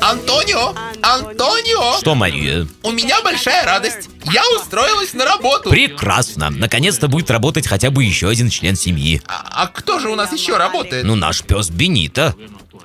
Антонио! Антонио! Что, Мария? У меня большая радость. Я устроилась на работу. Прекрасно. Наконец-то будет работать хотя бы еще один член семьи. А, а кто же у нас еще работает? Ну, наш пес Бенита.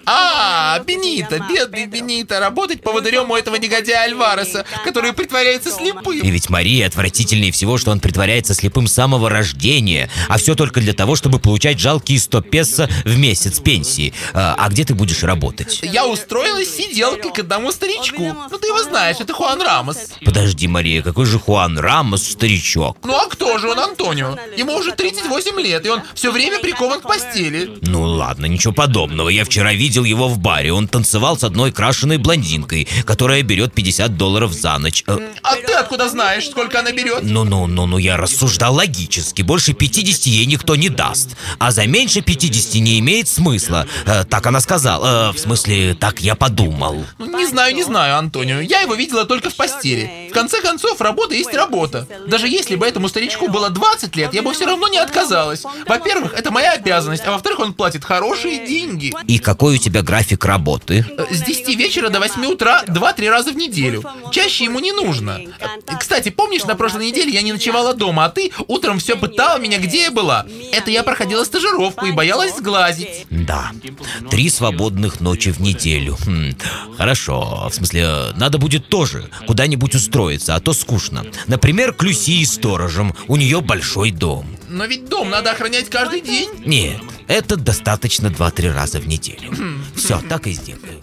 А, Бенита, бедный Бенита, работать поводырем у этого негодяя Альвареса, который притворяется И слепым. ведь Мария отвратительнее всего, что он притворяется слепым с самого рождения, а все только для того, чтобы получать жалкие 100 песо в месяц пенсии. А, а где ты будешь работать? Я устроилась сиделкой к одному старичку. Ну ты его знаешь, это Хуан Рамос. Подожди, Мария, какой же Хуан Рамос старичок? Ну а кто же он, Антонио? Ему уже 38 лет, и он все время прикован к постели. Ну ладно, ничего подобного. Я вчера видел его в баре. Он танцевал с одной крашеной блондинкой, которая берет 50 долларов за ночь. Э, А ты откуда знаешь, сколько она берет? Ну-ну-ну-ну, я рассуждал логически. Больше 50 ей никто не даст. А за меньше 50 не имеет смысла. Э, так она сказала. Э, в смысле, так я подумал. Ну, не знаю, не знаю, Антонио. Я его видела только в постели. В конце концов, работа есть работа. Даже если бы этому старичку было 20 лет, я бы все равно не отказалась. Во-первых, это моя обязанность, а во-вторых, он платит хорошие деньги. И какой у тебя график работы? С 10 вечера до 8 утра 2-3 раза в неделю. Чаще ему не нужно. Кстати, помнишь, на прошлой неделе я не ночевала дома, а ты утром все пытала меня, где я была. Это я проходила стажировку и боялась сглазить. Да, три свободных ночи в неделю. Хм, хорошо, в смысле, надо будет тоже куда-нибудь устроиться, а то скучно. Например, к Люсии сторожем, у нее большой дом. Но ведь дом надо охранять каждый день. Нет, это достаточно 2-3 раза в неделю. Все, так и сделаю.